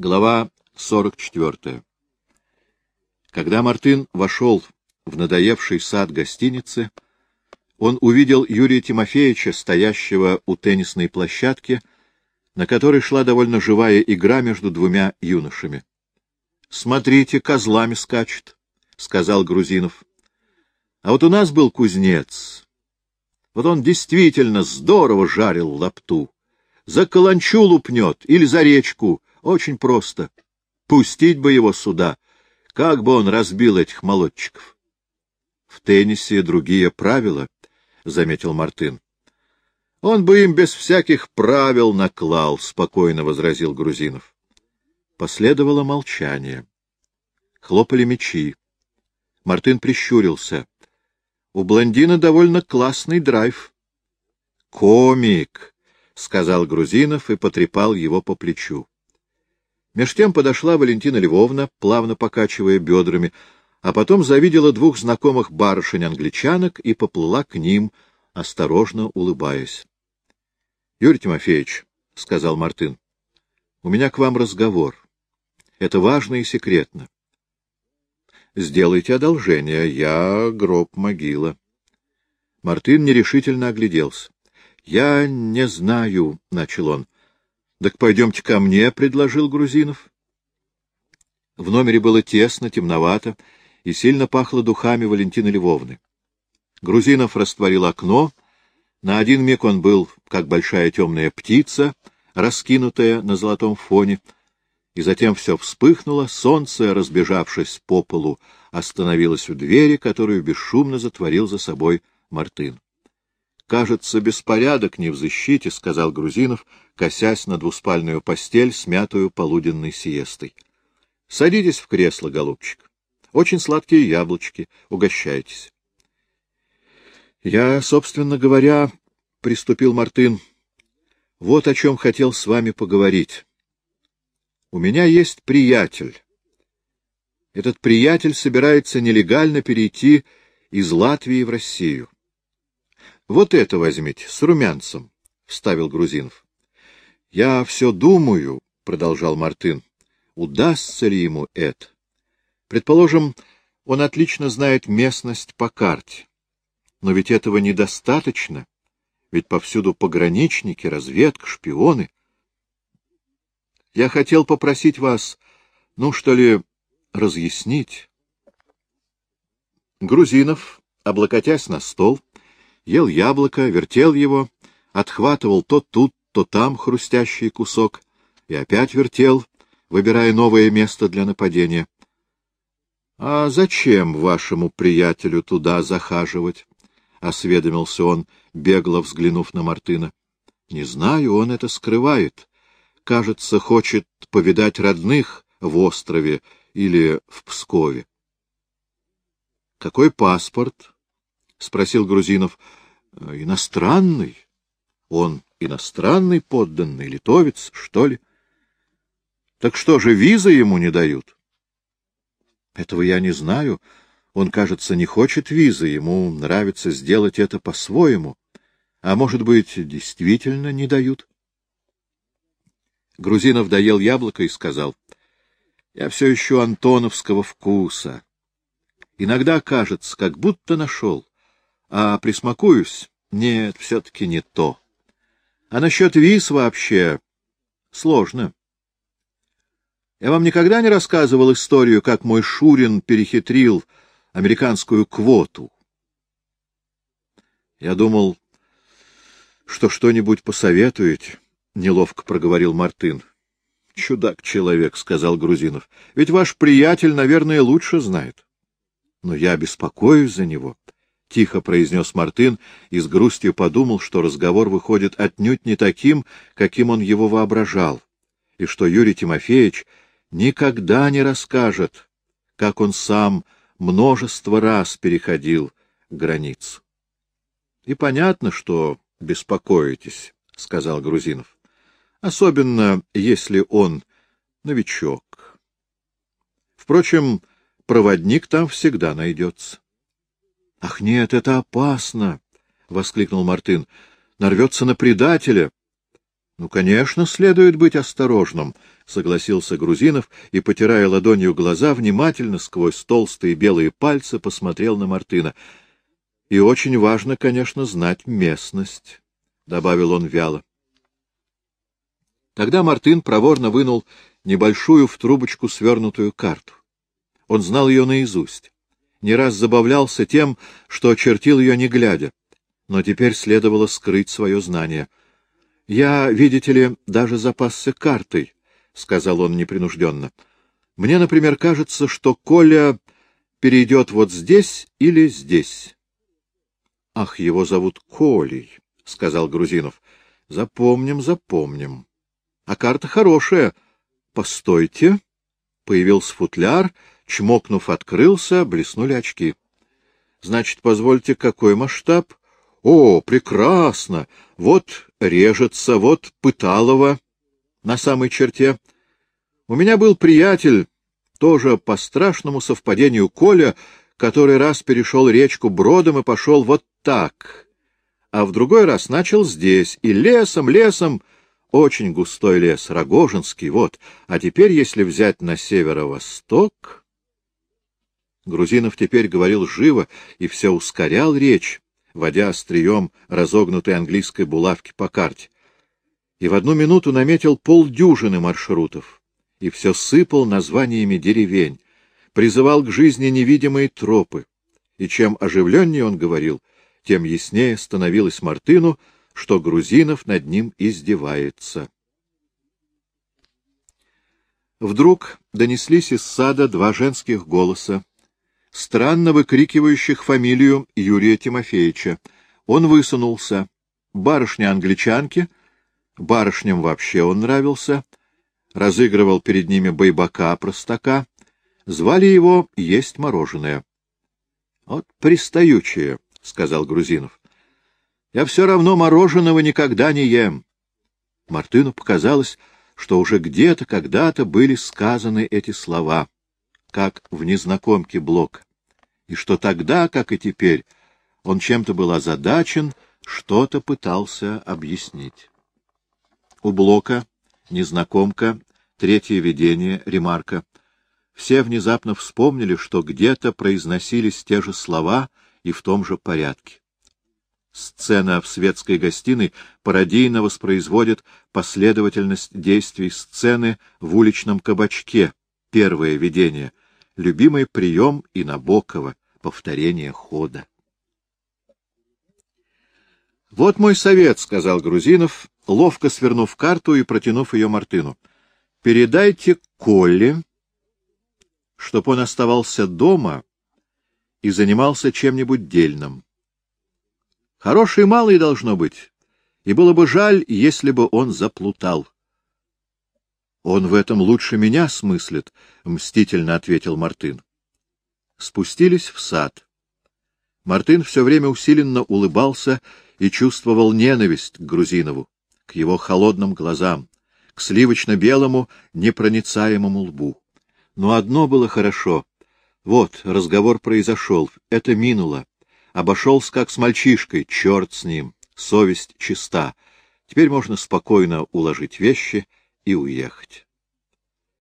Глава 44. Когда Мартын вошел в надоевший сад гостиницы, он увидел Юрия Тимофеевича, стоящего у теннисной площадки, на которой шла довольно живая игра между двумя юношами. — Смотрите, козлами скачет, — сказал Грузинов. — А вот у нас был кузнец. Вот он действительно здорово жарил лапту. За каланчу лупнет или за речку — очень просто. Пустить бы его сюда. Как бы он разбил этих молодчиков? — В теннисе другие правила, — заметил Мартын. — Он бы им без всяких правил наклал, — спокойно возразил Грузинов. Последовало молчание. Хлопали мечи. Мартын прищурился. У блондина довольно классный драйв. — Комик, — сказал Грузинов и потрепал его по плечу. Меж тем подошла Валентина Львовна, плавно покачивая бедрами, а потом завидела двух знакомых барышень-англичанок и поплыла к ним, осторожно улыбаясь. — Юрий Тимофеевич, — сказал Мартын, — у меня к вам разговор. Это важно и секретно. — Сделайте одолжение, я гроб могила. Мартын нерешительно огляделся. — Я не знаю, — начал он, —— Так пойдемте ко мне, — предложил Грузинов. В номере было тесно, темновато и сильно пахло духами Валентины Львовны. Грузинов растворил окно. На один миг он был, как большая темная птица, раскинутая на золотом фоне, и затем все вспыхнуло, солнце, разбежавшись по полу, остановилось у двери, которую бесшумно затворил за собой Мартын. Кажется, беспорядок не в защите, — сказал Грузинов, косясь на двуспальную постель, смятую полуденной сиестой. — Садитесь в кресло, голубчик. Очень сладкие яблочки. Угощайтесь. — Я, собственно говоря, — приступил Мартын, — вот о чем хотел с вами поговорить. У меня есть приятель. Этот приятель собирается нелегально перейти из Латвии в Россию. — Вот это возьмите, с румянцем, — вставил Грузинов. — Я все думаю, — продолжал Мартын, — удастся ли ему это. Предположим, он отлично знает местность по карте. Но ведь этого недостаточно, ведь повсюду пограничники, разведка, шпионы. Я хотел попросить вас, ну, что ли, разъяснить. Грузинов, облокотясь на стол, ел яблоко, вертел его, отхватывал то тут, то там хрустящий кусок и опять вертел, выбирая новое место для нападения. — А зачем вашему приятелю туда захаживать? — осведомился он, бегло взглянув на Мартына. — Не знаю, он это скрывает. Кажется, хочет повидать родных в острове или в Пскове. — Какой паспорт? — спросил Грузинов. — Иностранный. Он иностранный подданный, литовец, что ли? Так что же, визы ему не дают? Этого я не знаю. Он, кажется, не хочет визы, ему нравится сделать это по-своему. А может быть, действительно не дают? Грузинов доел яблоко и сказал, — Я все еще антоновского вкуса. Иногда кажется, как будто нашел, а присмакуюсь, нет, все-таки не то. А насчет виз вообще сложно. Я вам никогда не рассказывал историю, как мой Шурин перехитрил американскую квоту. Я думал, что что-нибудь посоветуете, — неловко проговорил Мартын. — Чудак-человек, — сказал Грузинов. — Ведь ваш приятель, наверное, лучше знает. Но я беспокоюсь за него. —— тихо произнес Мартын и с грустью подумал, что разговор выходит отнюдь не таким, каким он его воображал, и что Юрий Тимофеевич никогда не расскажет, как он сам множество раз переходил границу. — И понятно, что беспокоитесь, — сказал Грузинов, — особенно если он новичок. Впрочем, проводник там всегда найдется. — Ах, нет, это опасно! — воскликнул Мартын. — Нарвется на предателя. — Ну, конечно, следует быть осторожным, — согласился Грузинов и, потирая ладонью глаза, внимательно сквозь толстые белые пальцы посмотрел на Мартына. — И очень важно, конечно, знать местность, — добавил он вяло. Тогда Мартын проворно вынул небольшую в трубочку свернутую карту. Он знал ее наизусть. Не раз забавлялся тем, что очертил ее не глядя, но теперь следовало скрыть свое знание — я, видите ли, даже запасся картой, — сказал он непринужденно. Мне, например, кажется, что Коля перейдет вот здесь или здесь. — Ах, его зовут Колей, — сказал Грузинов. — Запомним, запомним. А карта хорошая. Постойте. Появился футляр, чмокнув, открылся, блеснули очки. — Значит, позвольте, какой масштаб? — О, прекрасно! Вот режется, вот Пыталова на самой черте. У меня был приятель, тоже по страшному совпадению Коля, который раз перешел речку бродом и пошел вот так, а в другой раз начал здесь, и лесом, лесом, очень густой лес, Рогожинский, вот, а теперь, если взять на северо-восток... Грузинов теперь говорил живо и все ускорял речь, водя острием разогнутой английской булавки по карте. И в одну минуту наметил полдюжины маршрутов, и все сыпал названиями деревень, призывал к жизни невидимые тропы. И чем оживленнее он говорил, тем яснее становилось Мартыну, что Грузинов над ним издевается. Вдруг донеслись из сада два женских голоса, странно выкрикивающих фамилию Юрия Тимофеевича. Он высунулся. Барышня-англичанки, барышням вообще он нравился, разыгрывал перед ними байбака-простака, звали его «Есть мороженое». — Вот пристаючие, — сказал Грузинов. — Я все равно мороженого никогда не ем. Мартыну показалось, что уже где-то когда-то были сказаны эти слова, как в незнакомке Блока и что тогда, как и теперь, он чем-то был озадачен, что-то пытался объяснить. У Блока, незнакомка, третье видение, ремарка. Все внезапно вспомнили, что где-то произносились те же слова и в том же порядке. Сцена в светской гостиной пародийно воспроизводит последовательность действий сцены в уличном кабачке, первое видение, любимый прием и Набокова, повторение хода. — Вот мой совет, — сказал Грузинов, ловко свернув карту и протянув ее Мартыну. — Передайте Колле, чтоб он оставался дома и занимался чем-нибудь дельным. Хороший малый должно быть, и было бы жаль, если бы он заплутал. Он в этом лучше меня смыслит, — мстительно ответил Мартын. Спустились в сад. Мартын все время усиленно улыбался и чувствовал ненависть к Грузинову, к его холодным глазам, к сливочно-белому непроницаемому лбу. Но одно было хорошо. Вот, разговор произошел, это минуло. Обошелся как с мальчишкой, черт с ним, совесть чиста. Теперь можно спокойно уложить вещи и уехать.